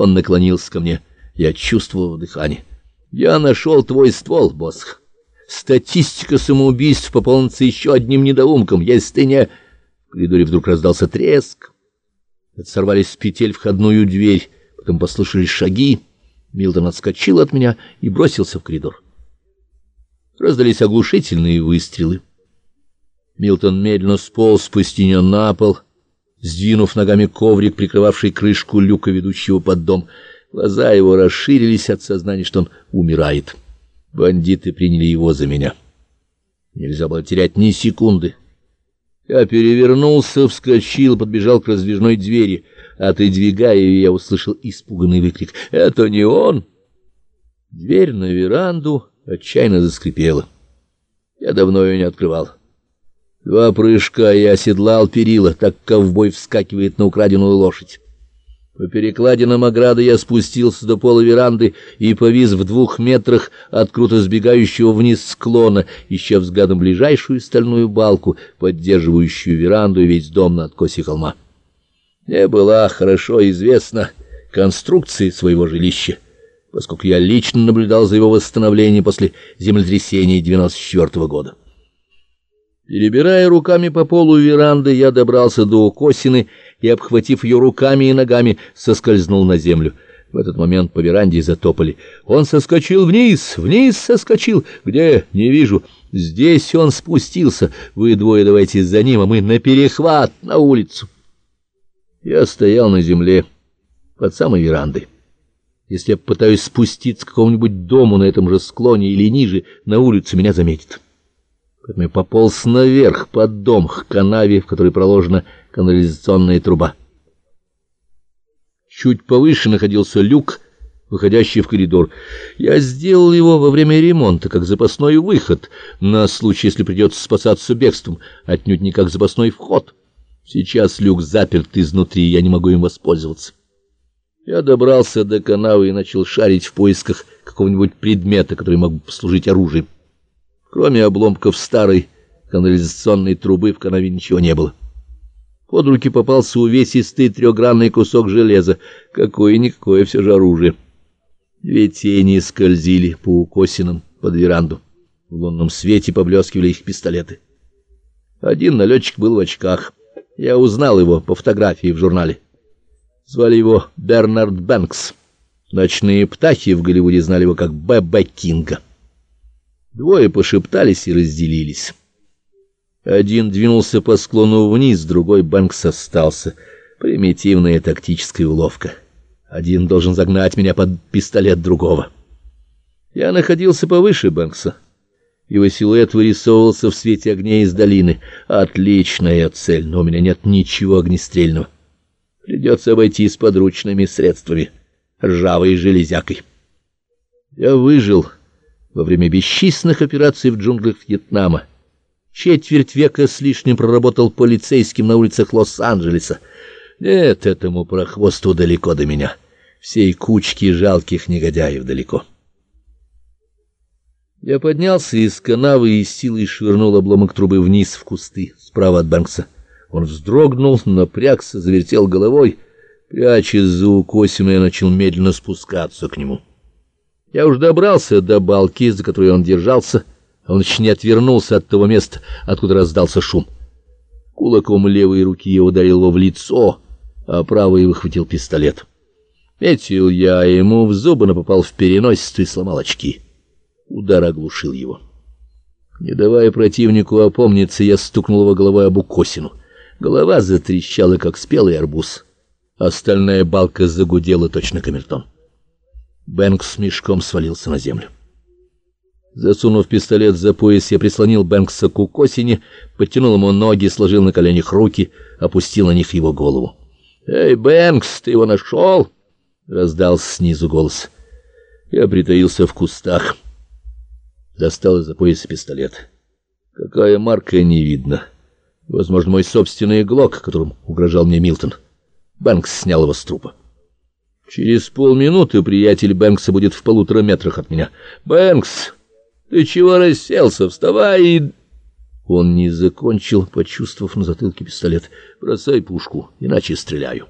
Он наклонился ко мне. Я чувствовал дыхание. «Я нашел твой ствол, Босх. Статистика самоубийств пополнится еще одним недоумком, если ты не...» В коридоре вдруг раздался треск. Сорвались с петель входную дверь, потом послышались шаги. Милтон отскочил от меня и бросился в коридор. Раздались оглушительные выстрелы. Милтон медленно сполз по стене на пол, сдвинув ногами коврик, прикрывавший крышку люка, ведущего под дом. Глаза его расширились от сознания, что он умирает. Бандиты приняли его за меня. Нельзя было терять ни секунды. Я перевернулся, вскочил, подбежал к раздвижной двери. Отодвигая ее, я услышал испуганный выкрик. «Это не он!» Дверь на веранду отчаянно заскрипела. Я давно ее не открывал. Два прыжка я оседлал перила, так ковбой вскакивает на украденную лошадь. По перекладинам ограды я спустился до пола веранды и повис в двух метрах от круто сбегающего вниз склона, ища взглядом ближайшую стальную балку, поддерживающую веранду и весь дом на откосе холма. Мне была хорошо известна конструкция своего жилища, поскольку я лично наблюдал за его восстановлением после землетрясения 94 -го года. Перебирая руками по полу веранды, я добрался до укосины и, обхватив ее руками и ногами, соскользнул на землю. В этот момент по веранде затопали. Он соскочил вниз, вниз соскочил. Где? Не вижу. Здесь он спустился. Вы двое давайте за ним, а мы на перехват, на улицу. Я стоял на земле под самой верандой. Если я пытаюсь спуститься к какому-нибудь дому на этом же склоне или ниже, на улицу меня заметят. Поэтому я пополз наверх, под дом, к канаве, в которой проложена канализационная труба. Чуть повыше находился люк, выходящий в коридор. Я сделал его во время ремонта, как запасной выход, на случай, если придется спасаться бегством, отнюдь не как запасной вход. Сейчас люк заперт изнутри, я не могу им воспользоваться. Я добрался до канавы и начал шарить в поисках какого-нибудь предмета, который мог бы послужить оружием. Кроме обломков старой канализационной трубы в канаве ничего не было. Под руки попался увесистый трехгранный кусок железа, какое-никакое все же оружие. Две тени скользили по укосинам под веранду. В лунном свете поблескивали их пистолеты. Один налетчик был в очках. Я узнал его по фотографии в журнале. Звали его Бернард Бэнкс. Ночные птахи в Голливуде знали его как Б.Б. Кинга. Двое пошептались и разделились. Один двинулся по склону вниз, другой Бэнкс остался. Примитивная тактическая уловка. Один должен загнать меня под пистолет другого. Я находился повыше Бэнкса. Его силуэт вырисовывался в свете огней из долины. Отличная цель, но у меня нет ничего огнестрельного. Придется обойтись подручными средствами, ржавой железякой. Я выжил во время бесчисленных операций в джунглях Вьетнама. Четверть века с лишним проработал полицейским на улицах Лос-Анджелеса. Нет, этому прохвосту далеко до меня. Всей кучки жалких негодяев далеко. Я поднялся из канавы и силой швырнул обломок трубы вниз в кусты, справа от Бэнкса. Он вздрогнул, напрягся, завертел головой. Прячась за укосину, я начал медленно спускаться к нему. Я уж добрался до балки, за которой он держался, а он еще не отвернулся от того места, откуда раздался шум. Кулаком левой руки я ударил его в лицо, а правой выхватил пистолет. Метил я ему в зубы, но попал в переносицу и сломал очки. Удар оглушил его. Не давая противнику опомниться, я стукнул его головой об укосину. Голова затрещала, как спелый арбуз. Остальная балка загудела точно камертон. Бэнкс мешком свалился на землю. Засунув пистолет за пояс, я прислонил Бэнкса к укосине, подтянул ему ноги, сложил на коленях руки, опустил на них его голову. «Эй, Бэнкс, ты его нашел?» — раздался снизу голос. Я притаился в кустах. Достал из-за пояса пистолет. Какая марка, не видно. Возможно, мой собственный глок, которым угрожал мне Милтон. Бэнкс снял его с трупа. Через полминуты приятель Бэнкса будет в полутора метрах от меня. «Бэнкс, ты чего расселся? Вставай и...» Он не закончил, почувствовав на затылке пистолет. «Бросай пушку, иначе стреляю».